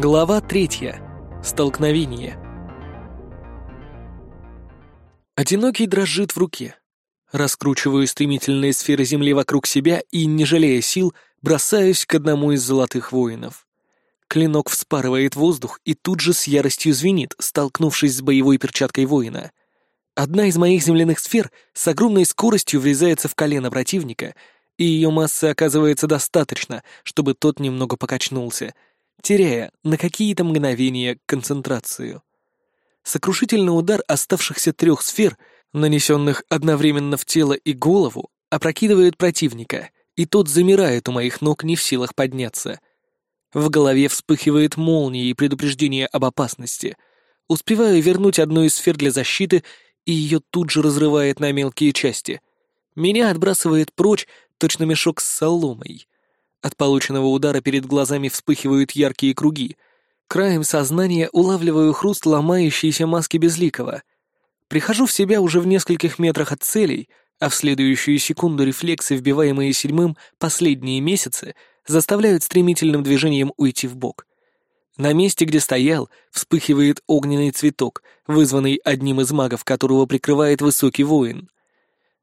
Глава третья. Столкновение. Одинокий дрожит в руке. Раскручиваю стремительные сферы земли вокруг себя и, не жалея сил, бросаюсь к одному из золотых воинов. Клинок вспарывает воздух и тут же с яростью звенит, столкнувшись с боевой перчаткой воина. Одна из моих земляных сфер с огромной скоростью врезается в колено противника, и ее массы оказывается достаточно, чтобы тот немного покачнулся — теряя на какие-то мгновения концентрацию. Сокрушительный удар оставшихся трех сфер, нанесенных одновременно в тело и голову, опрокидывает противника, и тот замирает у моих ног не в силах подняться. В голове вспыхивает молния и предупреждение об опасности. Успеваю вернуть одну из сфер для защиты, и ее тут же разрывает на мелкие части. Меня отбрасывает прочь, точно мешок с соломой — от полученного удара перед глазами вспыхивают яркие круги. Краем сознания улавливаю хруст ломающейся маски Безликого. Прихожу в себя уже в нескольких метрах от целей, а в следующую секунду рефлексы, вбиваемые седьмым последние месяцы, заставляют стремительным движением уйти в бок. На месте, где стоял, вспыхивает огненный цветок, вызванный одним из магов, которого прикрывает высокий воин.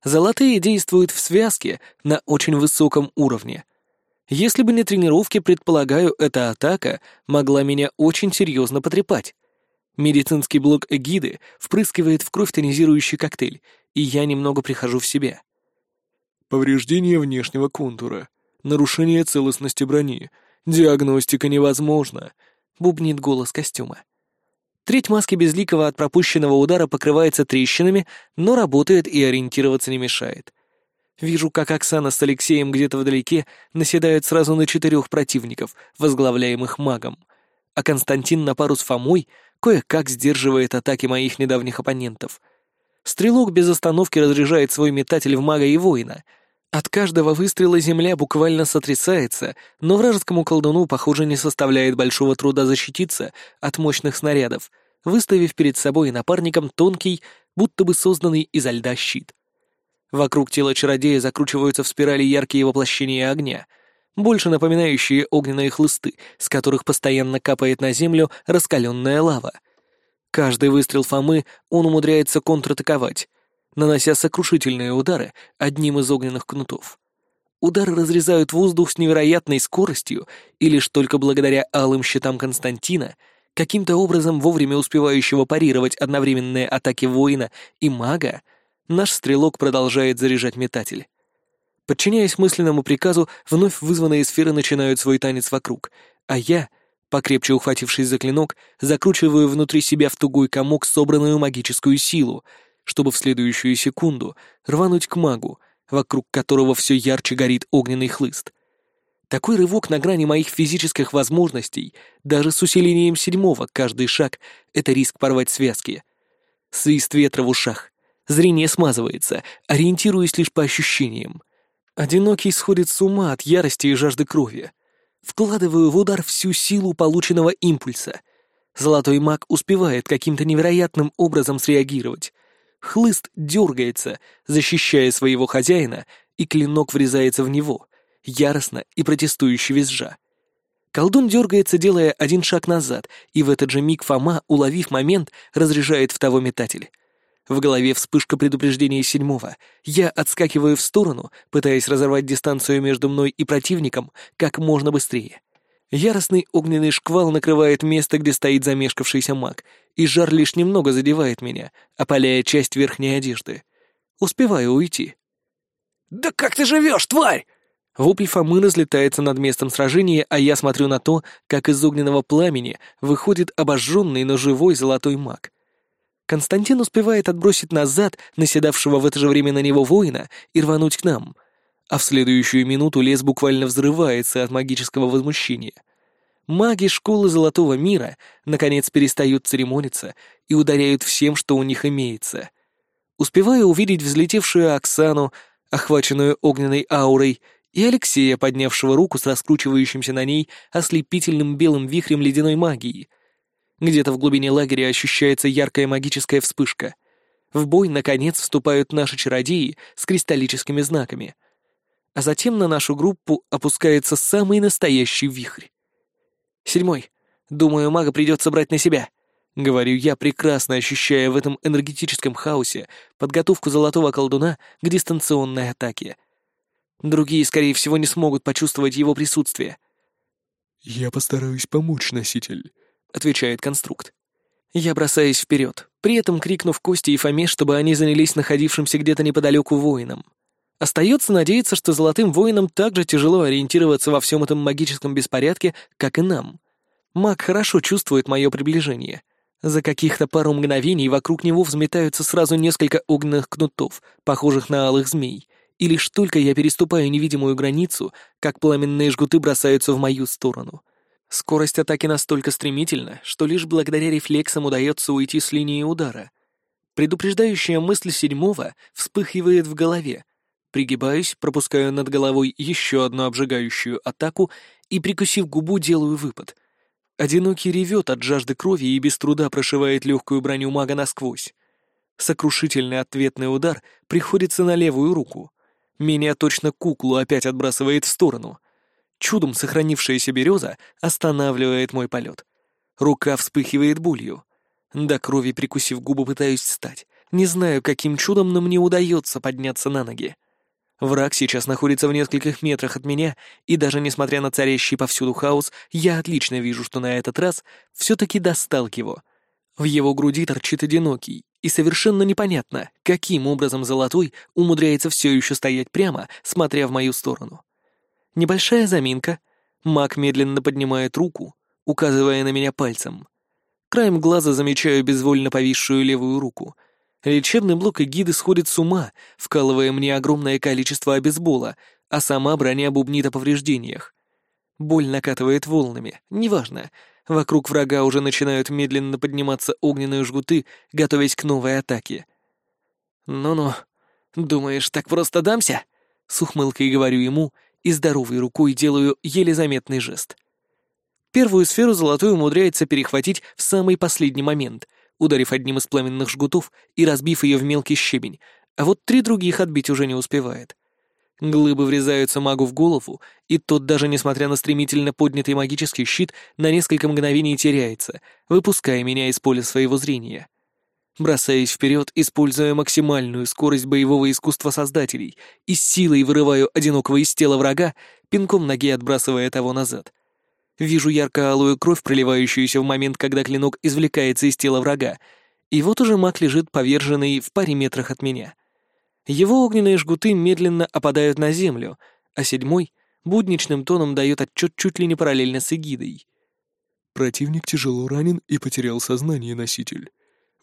Золотые действуют в связке на очень высоком уровне — если бы не тренировки, предполагаю, эта атака могла меня очень серьезно потрепать. Медицинский блок эгиды впрыскивает в кровь тонизирующий коктейль, и я немного прихожу в себя. Повреждение внешнего контура, нарушение целостности брони, диагностика невозможна, бубнит голос костюма. Треть маски безликого от пропущенного удара покрывается трещинами, но работает и ориентироваться не мешает. Вижу, как Оксана с Алексеем где-то вдалеке наседают сразу на четырех противников, возглавляемых магом. А Константин на пару с Фомой кое-как сдерживает атаки моих недавних оппонентов. Стрелок без остановки разряжает свой метатель в мага и воина. От каждого выстрела земля буквально сотрясается, но вражескому колдуну, похоже, не составляет большого труда защититься от мощных снарядов, выставив перед собой и напарником тонкий, будто бы созданный изо льда щит. Вокруг тела чародея закручиваются в спирали яркие воплощения огня, больше напоминающие огненные хлысты, с которых постоянно капает на землю раскаленная лава. Каждый выстрел Фомы он умудряется контратаковать, нанося сокрушительные удары одним из огненных кнутов. Удары разрезают воздух с невероятной скоростью, и лишь только благодаря алым щитам Константина, каким-то образом вовремя успевающего парировать одновременные атаки воина и мага, наш стрелок продолжает заряжать метатель. Подчиняясь мысленному приказу, вновь вызванные сферы начинают свой танец вокруг, а я, покрепче ухватившись за клинок, закручиваю внутри себя в тугой комок собранную магическую силу, чтобы в следующую секунду рвануть к магу, вокруг которого все ярче горит огненный хлыст. Такой рывок на грани моих физических возможностей, даже с усилением седьмого каждый шаг — это риск порвать связки. Свист ветра в ушах, Зрение смазывается, ориентируясь лишь по ощущениям. Одинокий сходит с ума от ярости и жажды крови. Вкладываю в удар всю силу полученного импульса. Золотой маг успевает каким-то невероятным образом среагировать. Хлыст дергается, защищая своего хозяина, и клинок врезается в него, яростно и протестующе визжа. Колдун дергается, делая один шаг назад, и в этот же миг Фома, уловив момент, разряжает в того метатель. В голове вспышка предупреждения седьмого. Я отскакиваю в сторону, пытаясь разорвать дистанцию между мной и противником как можно быстрее. Яростный огненный шквал накрывает место, где стоит замешкавшийся маг, и жар лишь немного задевает меня, опаляя часть верхней одежды. Успеваю уйти. «Да как ты живешь, тварь?» Вопль Фомы разлетается над местом сражения, а я смотрю на то, как из огненного пламени выходит обожженный, но живой золотой маг. Константин успевает отбросить назад наседавшего в это же время на него воина и рвануть к нам. А в следующую минуту лес буквально взрывается от магического возмущения. Маги школы Золотого Мира наконец перестают церемониться и ударяют всем, что у них имеется. Успеваю увидеть взлетевшую Оксану, охваченную огненной аурой, и Алексея, поднявшего руку с раскручивающимся на ней ослепительным белым вихрем ледяной магии — где-то в глубине лагеря ощущается яркая магическая вспышка. В бой, наконец, вступают наши чародеи с кристаллическими знаками. А затем на нашу группу опускается самый настоящий вихрь. Седьмой. Думаю, мага придется брать на себя. Говорю я, прекрасно ощущая в этом энергетическом хаосе подготовку золотого колдуна к дистанционной атаке. Другие, скорее всего, не смогут почувствовать его присутствие. «Я постараюсь помочь, носитель», — отвечает конструкт. Я бросаюсь вперед, при этом крикнув Кости и Фоме, чтобы они занялись находившимся где-то неподалеку воином. Остается надеяться, что золотым воинам так же тяжело ориентироваться во всем этом магическом беспорядке, как и нам. Маг хорошо чувствует мое приближение. За каких-то пару мгновений вокруг него взметаются сразу несколько огненных кнутов, похожих на алых змей, и лишь только я переступаю невидимую границу, как пламенные жгуты бросаются в мою сторону. Скорость атаки настолько стремительна, что лишь благодаря рефлексам удается уйти с линии удара. Предупреждающая мысль седьмого вспыхивает в голове. Пригибаюсь, пропускаю над головой еще одну обжигающую атаку и, прикусив губу, делаю выпад — Одинокий ревет от жажды крови и без труда прошивает легкую броню мага насквозь. Сокрушительный ответный удар приходится на левую руку. Меня точно куклу опять отбрасывает в сторону. Чудом сохранившаяся береза останавливает мой полет. Рука вспыхивает болью. До крови прикусив губы пытаюсь встать. Не знаю, каким чудом, но мне удается подняться на ноги. Враг сейчас находится в нескольких метрах от меня, и даже несмотря на царящий повсюду хаос, я отлично вижу, что на этот раз все-таки достал его. В его груди торчит одинокий, и совершенно непонятно, каким образом Золотой умудряется все еще стоять прямо, смотря в мою сторону. Небольшая заминка. Маг медленно поднимает руку, указывая на меня пальцем. Краем глаза замечаю безвольно повисшую левую руку — Лечебный блок и гиды сходят с ума, вкалывая мне огромное количество обезбола, а сама броня бубнит о повреждениях. Боль накатывает волнами, неважно. Вокруг врага уже начинают медленно подниматься огненные жгуты, готовясь к новой атаке. «Ну-ну, думаешь, так просто дамся?» С ухмылкой говорю ему и здоровой рукой делаю еле заметный жест. Первую сферу золотой умудряется перехватить в самый последний момент, ударив одним из пламенных жгутов и разбив ее в мелкий щебень, а вот три других отбить уже не успевает. Глыбы врезаются магу в голову, и тот, даже несмотря на стремительно поднятый магический щит, на несколько мгновений теряется, выпуская меня из поля своего зрения. Бросаюсь вперед, используя максимальную скорость боевого искусства создателей, и с силой вырываю одинокого из тела врага, пинком ноги отбрасывая того назад — Вижу ярко-алую кровь, проливающуюся в момент, когда клинок извлекается из тела врага, и вот уже маг лежит поверженный в паре метрах от меня. Его огненные жгуты медленно опадают на землю, а седьмой будничным тоном дает отчет чуть ли не параллельно с эгидой. Противник тяжело ранен и потерял сознание носитель.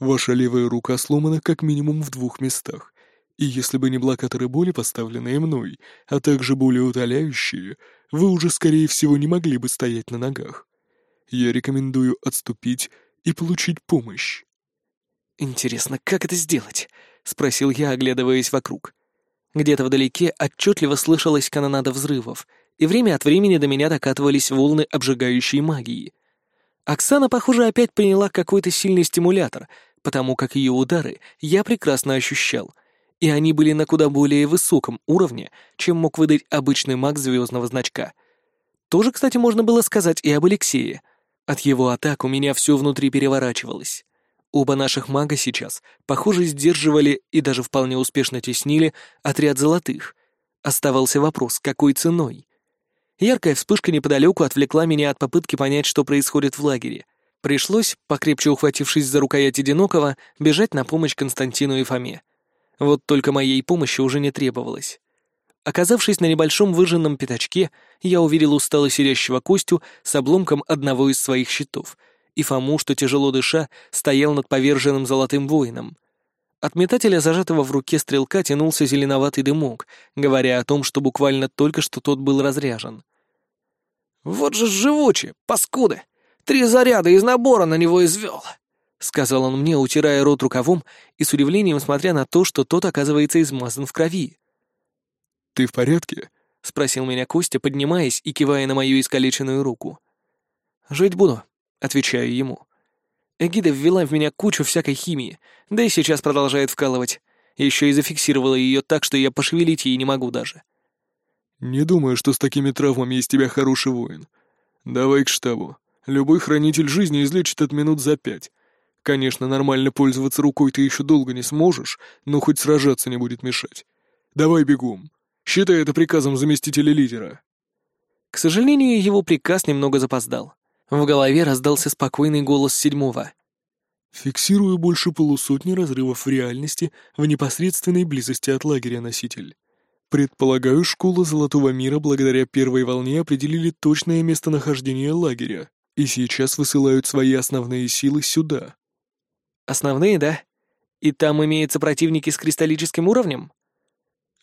Ваша левая рука сломана как минимум в двух местах. И если бы не блокаторы боли, поставленные мной, а также более утоляющие, вы уже, скорее всего, не могли бы стоять на ногах. Я рекомендую отступить и получить помощь». «Интересно, как это сделать?» — спросил я, оглядываясь вокруг. Где-то вдалеке отчетливо слышалась канонада взрывов, и время от времени до меня докатывались волны обжигающей магии. Оксана, похоже, опять приняла какой-то сильный стимулятор, потому как ее удары я прекрасно ощущал — и они были на куда более высоком уровне, чем мог выдать обычный маг звездного значка. Тоже, кстати, можно было сказать и об Алексее. От его атак у меня все внутри переворачивалось. Оба наших мага сейчас, похоже, сдерживали и даже вполне успешно теснили отряд золотых. Оставался вопрос, какой ценой? Яркая вспышка неподалеку отвлекла меня от попытки понять, что происходит в лагере. Пришлось, покрепче ухватившись за рукоять одинокого, бежать на помощь Константину и Фоме. Вот только моей помощи уже не требовалось. Оказавшись на небольшом выжженном пятачке, я увидел устало сидящего Костю с обломком одного из своих щитов, и Фому, что тяжело дыша, стоял над поверженным золотым воином. От метателя, зажатого в руке стрелка, тянулся зеленоватый дымок, говоря о том, что буквально только что тот был разряжен. «Вот же живучий, паскуды! Три заряда из набора на него извел!» — сказал он мне, утирая рот рукавом и с удивлением смотря на то, что тот оказывается измазан в крови. «Ты в порядке?» — спросил меня Костя, поднимаясь и кивая на мою искалеченную руку. «Жить буду», — отвечаю ему. Эгида ввела в меня кучу всякой химии, да и сейчас продолжает вкалывать. Еще и зафиксировала ее так, что я пошевелить ей не могу даже. «Не думаю, что с такими травмами из тебя хороший воин. Давай к штабу. Любой хранитель жизни излечит от минут за пять. Конечно, нормально пользоваться рукой ты еще долго не сможешь, но хоть сражаться не будет мешать. Давай бегом. Считай это приказом заместителя лидера». К сожалению, его приказ немного запоздал. В голове раздался спокойный голос седьмого. «Фиксирую больше полусотни разрывов в реальности в непосредственной близости от лагеря носитель. Предполагаю, школа Золотого Мира благодаря первой волне определили точное местонахождение лагеря и сейчас высылают свои основные силы сюда. Основные, да? И там имеются противники с кристаллическим уровнем?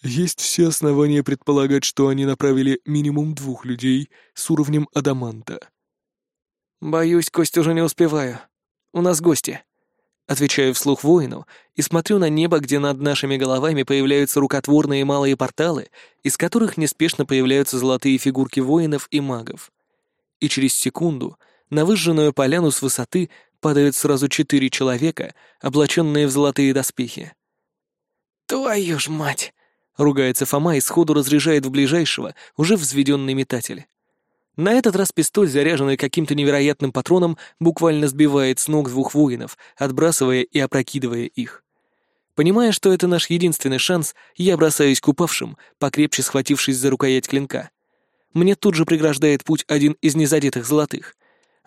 Есть все основания предполагать, что они направили минимум двух людей с уровнем адаманта. Боюсь, Кость уже не успеваю. У нас гости. Отвечаю вслух воину и смотрю на небо, где над нашими головами появляются рукотворные малые порталы, из которых неспешно появляются золотые фигурки воинов и магов. И через секунду на выжженную поляну с высоты падают сразу четыре человека, облаченные в золотые доспехи. «Твою ж мать!» — ругается Фома и сходу разряжает в ближайшего, уже взведенный метатель. На этот раз пистоль, заряженный каким-то невероятным патроном, буквально сбивает с ног двух воинов, отбрасывая и опрокидывая их. Понимая, что это наш единственный шанс, я бросаюсь к упавшим, покрепче схватившись за рукоять клинка. Мне тут же преграждает путь один из незадетых золотых.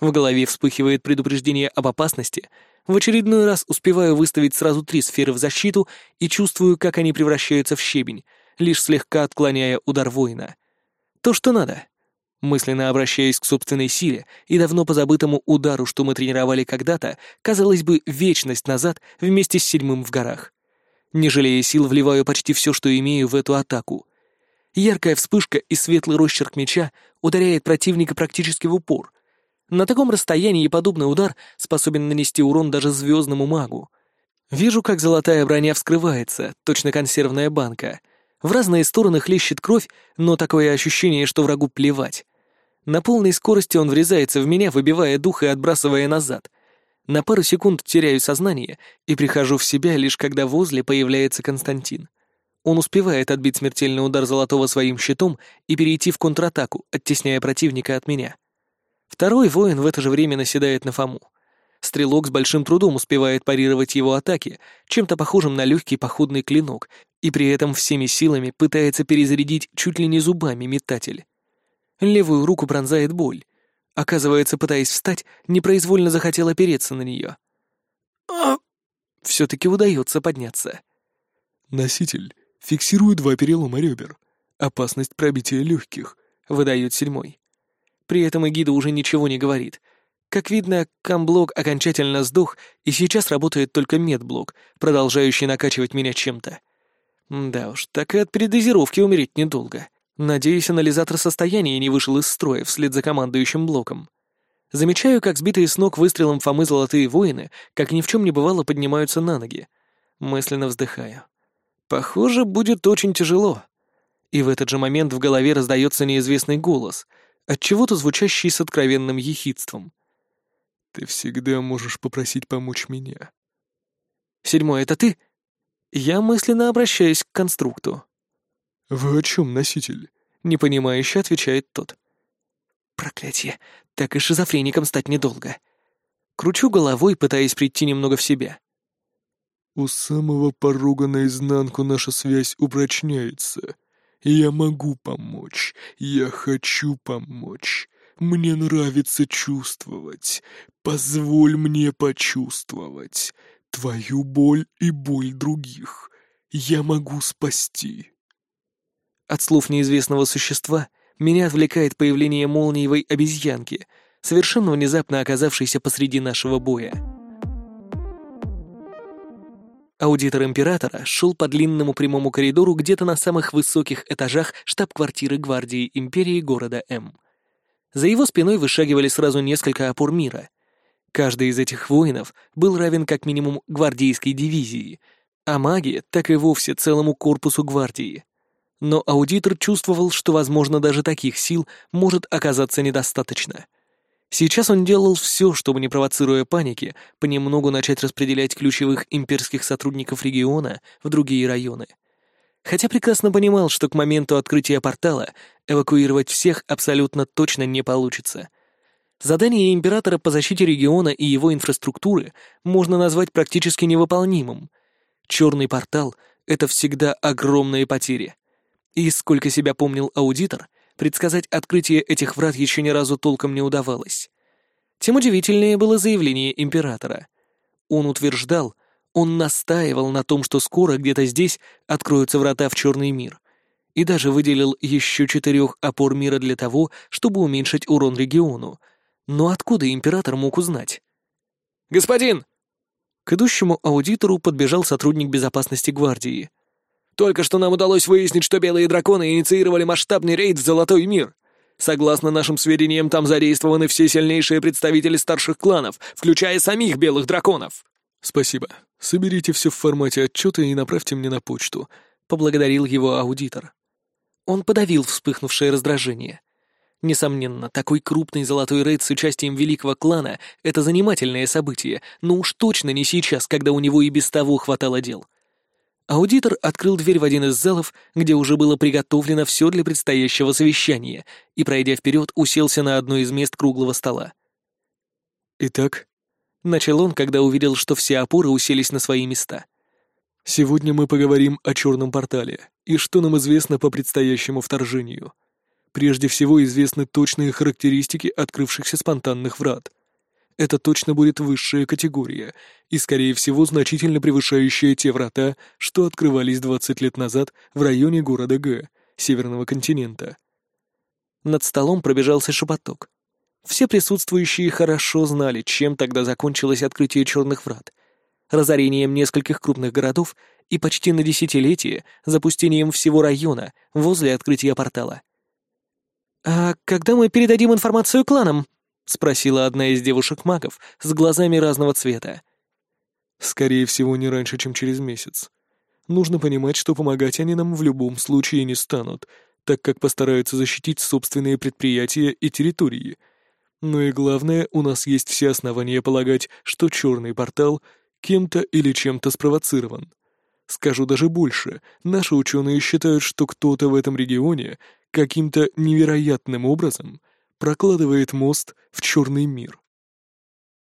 В голове вспыхивает предупреждение об опасности. В очередной раз успеваю выставить сразу три сферы в защиту и чувствую, как они превращаются в щебень, лишь слегка отклоняя удар воина. То, что надо. Мысленно обращаясь к собственной силе и давно позабытому удару, что мы тренировали когда-то, казалось бы, вечность назад вместе с седьмым в горах. Не жалея сил, вливаю почти все, что имею в эту атаку. Яркая вспышка и светлый росчерк меча ударяет противника практически в упор. На таком расстоянии подобный удар способен нанести урон даже звездному магу. Вижу, как золотая броня вскрывается, точно консервная банка. В разные стороны хлещет кровь, но такое ощущение, что врагу плевать. На полной скорости он врезается в меня, выбивая дух и отбрасывая назад. На пару секунд теряю сознание и прихожу в себя, лишь когда возле появляется Константин. Он успевает отбить смертельный удар Золотого своим щитом и перейти в контратаку, оттесняя противника от меня. Второй воин в это же время наседает на Фому. Стрелок с большим трудом успевает парировать его атаки, чем-то похожим на легкий походный клинок, и при этом всеми силами пытается перезарядить чуть ли не зубами метатель. Левую руку пронзает боль. Оказывается, пытаясь встать, непроизвольно захотел опереться на нее. А! Все-таки удается подняться. Носитель. Фиксирую два перелома ребер. Опасность пробития легких. Выдает седьмой. При этом Эгида уже ничего не говорит. Как видно, камблок окончательно сдох, и сейчас работает только медблок, продолжающий накачивать меня чем-то. Да уж, так и от передозировки умереть недолго. Надеюсь, анализатор состояния не вышел из строя вслед за командующим блоком. Замечаю, как сбитые с ног выстрелом Фомы золотые воины, как ни в чем не бывало, поднимаются на ноги. Мысленно вздыхаю. Похоже, будет очень тяжело. И в этот же момент в голове раздается неизвестный голос, отчего-то звучащий с откровенным ехидством. «Ты всегда можешь попросить помочь меня». «Седьмой, это ты?» Я мысленно обращаюсь к конструкту. «Вы о чем, носитель?» — непонимающе отвечает тот. «Проклятие, так и шизофреником стать недолго». Кручу головой, пытаясь прийти немного в себя. «У самого порога наизнанку наша связь упрочняется. Я могу помочь, я хочу помочь. Мне нравится чувствовать. Позволь мне почувствовать твою боль и боль других. Я могу спасти». От слов неизвестного существа меня отвлекает появление молниевой обезьянки, совершенно внезапно оказавшейся посреди нашего боя. Аудитор Императора шел по длинному прямому коридору где-то на самых высоких этажах штаб-квартиры гвардии Империи города М. За его спиной вышагивали сразу несколько опор мира. Каждый из этих воинов был равен как минимум гвардейской дивизии, а маги так и вовсе целому корпусу гвардии но аудитор чувствовал, что, возможно, даже таких сил может оказаться недостаточно. Сейчас он делал все, чтобы, не провоцируя паники, понемногу начать распределять ключевых имперских сотрудников региона в другие районы. Хотя прекрасно понимал, что к моменту открытия портала эвакуировать всех абсолютно точно не получится. Задание императора по защите региона и его инфраструктуры можно назвать практически невыполнимым. Черный портал — это всегда огромные потери. И, сколько себя помнил аудитор, предсказать открытие этих врат еще ни разу толком не удавалось. Тем удивительнее было заявление императора. Он утверждал, он настаивал на том, что скоро где-то здесь откроются врата в черный мир, и даже выделил еще четырех опор мира для того, чтобы уменьшить урон региону. Но откуда император мог узнать? «Господин!» К идущему аудитору подбежал сотрудник безопасности гвардии. «Только что нам удалось выяснить, что белые драконы инициировали масштабный рейд в Золотой мир. Согласно нашим сведениям, там задействованы все сильнейшие представители старших кланов, включая самих белых драконов». «Спасибо. Соберите все в формате отчета и направьте мне на почту», — поблагодарил его аудитор. Он подавил вспыхнувшее раздражение. Несомненно, такой крупный золотой рейд с участием великого клана — это занимательное событие, но уж точно не сейчас, когда у него и без того хватало дел. Аудитор открыл дверь в один из залов, где уже было приготовлено все для предстоящего совещания, и, пройдя вперед, уселся на одно из мест круглого стола. «Итак», — начал он, когда увидел, что все опоры уселись на свои места. «Сегодня мы поговорим о черном портале и что нам известно по предстоящему вторжению. Прежде всего известны точные характеристики открывшихся спонтанных врат — это точно будет высшая категория, и, скорее всего, значительно превышающая те врата, что открывались 20 лет назад в районе города Г, северного континента. Над столом пробежался шепоток. Все присутствующие хорошо знали, чем тогда закончилось открытие черных врат. Разорением нескольких крупных городов и почти на десятилетие запустением всего района возле открытия портала. «А когда мы передадим информацию кланам?» — спросила одна из девушек-магов с глазами разного цвета. «Скорее всего, не раньше, чем через месяц. Нужно понимать, что помогать они нам в любом случае не станут, так как постараются защитить собственные предприятия и территории. Но и главное, у нас есть все основания полагать, что черный портал кем-то или чем-то спровоцирован. Скажу даже больше, наши ученые считают, что кто-то в этом регионе каким-то невероятным образом — прокладывает мост в черный мир.